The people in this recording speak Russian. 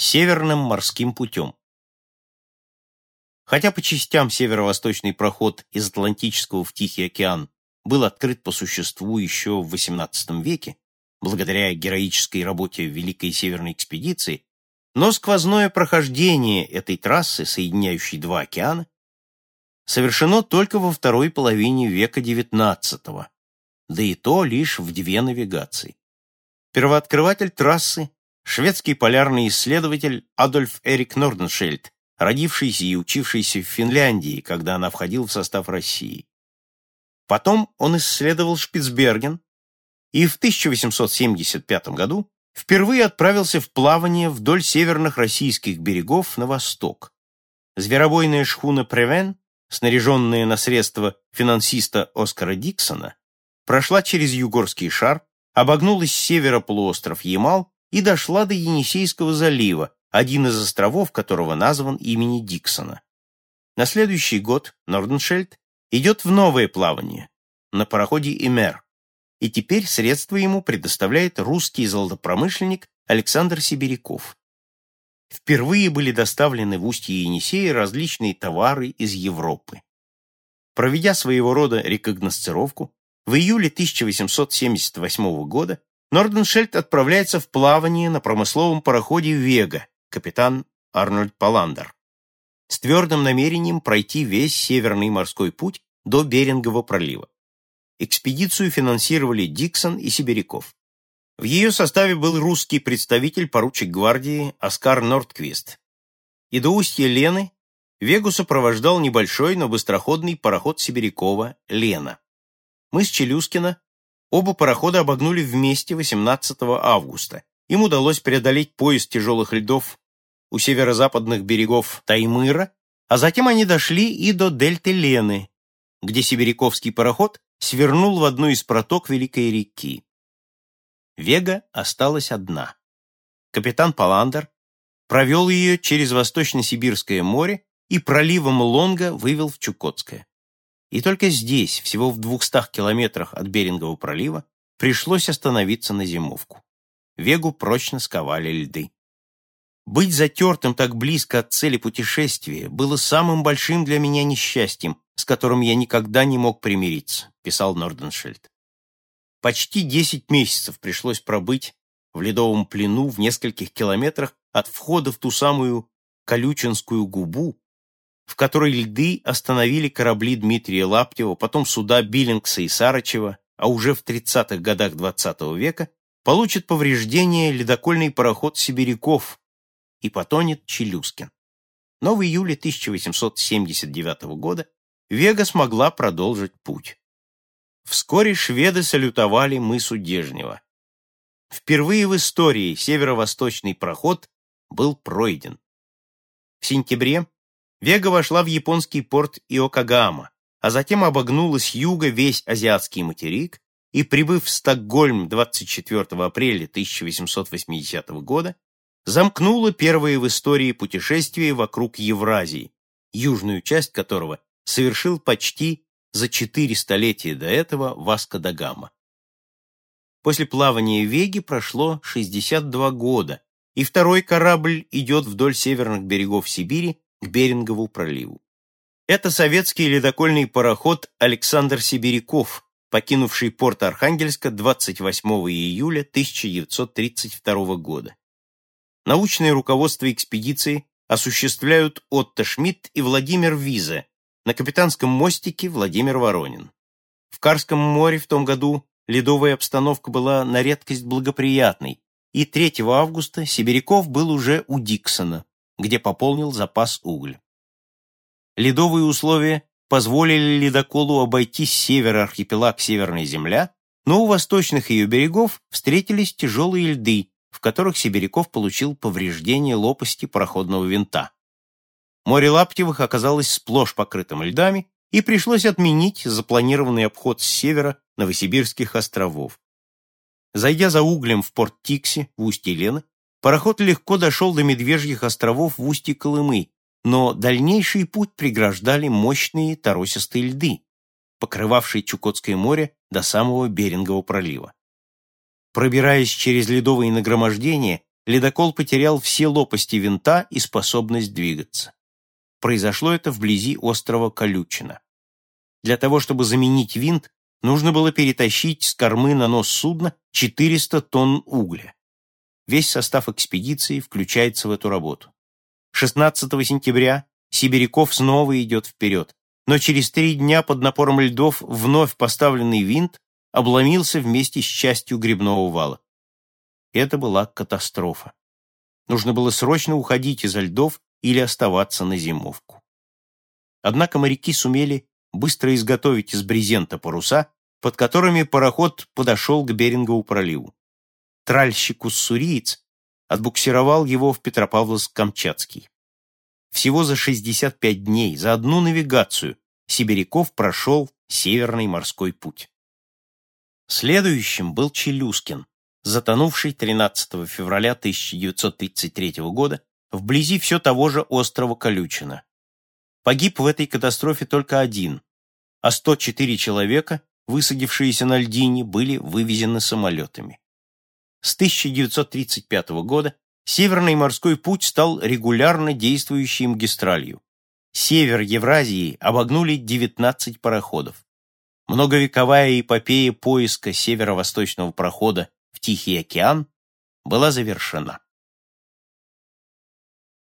Северным морским путем. Хотя по частям северо-восточный проход из Атлантического в Тихий океан был открыт по существу еще в XVIII веке, благодаря героической работе Великой Северной экспедиции, но сквозное прохождение этой трассы, соединяющей два океана, совершено только во второй половине века XIX, да и то лишь в две навигации. Первооткрыватель трассы – шведский полярный исследователь Адольф Эрик Норденшельд, родившийся и учившийся в Финляндии, когда она входила в состав России. Потом он исследовал Шпицберген и в 1875 году впервые отправился в плавание вдоль северных российских берегов на восток. Зверобойная шхуна «Превен», снаряженная на средства финансиста Оскара Диксона, прошла через Югорский шар, обогнула с севера полуостров Ямал и дошла до Енисейского залива, один из островов которого назван имени Диксона. На следующий год Норденшельд идет в новое плавание на пароходе «Имер», и теперь средства ему предоставляет русский золотопромышленник Александр Сибиряков. Впервые были доставлены в устье Енисея различные товары из Европы. Проведя своего рода рекогносцировку, в июле 1878 года Норденшельд отправляется в плавание на промысловом пароходе «Вега», капитан Арнольд Паландер, с твердым намерением пройти весь Северный морской путь до Берингового пролива. Экспедицию финансировали Диксон и Сибиряков. В ее составе был русский представитель поручик гвардии Оскар Нордквист. И до устья Лены Вегу сопровождал небольшой, но быстроходный пароход Сибирякова «Лена». Мы с Челюскина оба парохода обогнули вместе 18 августа. Им удалось преодолеть пояс тяжелых льдов у северо-западных берегов Таймыра, а затем они дошли и до дельты Лены, где сибиряковский пароход свернул в одну из проток Великой реки. Вега осталась одна. Капитан Паландер провел ее через Восточно-Сибирское море и проливом Лонга вывел в Чукотское. И только здесь, всего в двухстах километрах от Берингового пролива, пришлось остановиться на зимовку. Вегу прочно сковали льды. Быть затертым так близко от цели путешествия было самым большим для меня несчастьем, с которым я никогда не мог примириться, писал Норденшельд. Почти десять месяцев пришлось пробыть в ледовом плену в нескольких километрах от входа в ту самую Колючинскую губу, в которой льды остановили корабли Дмитрия Лаптева, потом суда Биллингса и Сарычева, а уже в 30-х годах XX -го века получит повреждение ледокольный пароход «Сибиряков» и потонет Челюскин. Но в июле 1879 года Вега смогла продолжить путь. Вскоре шведы салютовали мысу Дежнева. Впервые в истории северо-восточный проход был пройден. В сентябре Вега вошла в японский порт Иокагама, а затем обогнула с юга весь азиатский материк и, прибыв в Стокгольм 24 апреля 1880 года, замкнула первое в истории путешествие вокруг Евразии, южную часть которого совершил почти за четыре столетия до этого Васко да Гама. После плавания Веги прошло 62 года, и второй корабль идет вдоль северных берегов Сибири к Берингову проливу. Это советский ледокольный пароход Александр Сибиряков, покинувший порт Архангельска 28 июля 1932 года. Научное руководство экспедиции осуществляют Отто Шмидт и Владимир Виза, на капитанском мостике Владимир Воронин. В Карском море в том году ледовая обстановка была на редкость благоприятной, и 3 августа Сибиряков был уже у Диксона, где пополнил запас угля. Ледовые условия позволили ледоколу обойти с севера архипелаг Северная Земля, но у восточных ее берегов встретились тяжелые льды, в которых Сибиряков получил повреждение лопасти пароходного винта. Море Лаптевых оказалось сплошь покрытым льдами, и пришлось отменить запланированный обход с севера Новосибирских островов. Зайдя за углем в порт Тикси, в устье Лены, пароход легко дошел до Медвежьих островов в устье Колымы, но дальнейший путь преграждали мощные торосистые льды, покрывавшие Чукотское море до самого Берингового пролива. Пробираясь через ледовые нагромождения, ледокол потерял все лопасти винта и способность двигаться. Произошло это вблизи острова Колючина. Для того, чтобы заменить винт, нужно было перетащить с кормы на нос судна 400 тонн угля. Весь состав экспедиции включается в эту работу. 16 сентября Сибиряков снова идет вперед, но через три дня под напором льдов вновь поставленный винт обломился вместе с частью грибного вала. Это была катастрофа. Нужно было срочно уходить из льдов или оставаться на зимовку. Однако моряки сумели быстро изготовить из брезента паруса, под которыми пароход подошел к Берингову проливу. Тральщик-уссуриец отбуксировал его в Петропавловск-Камчатский. Всего за 65 дней, за одну навигацию, Сибиряков прошел Северный морской путь. Следующим был Челюскин, затонувший 13 февраля 1933 года вблизи все того же острова Колючина. Погиб в этой катастрофе только один, а 104 человека, высадившиеся на льдине, были вывезены самолетами. С 1935 года Северный морской путь стал регулярно действующей магистралью. Север Евразии обогнули 19 пароходов. Многовековая эпопея поиска северо-восточного прохода в Тихий океан была завершена.